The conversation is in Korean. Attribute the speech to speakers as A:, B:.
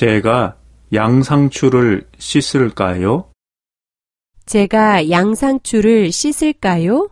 A: 제가 양상추를 씻을까요?
B: 제가 양상추를 씻을까요?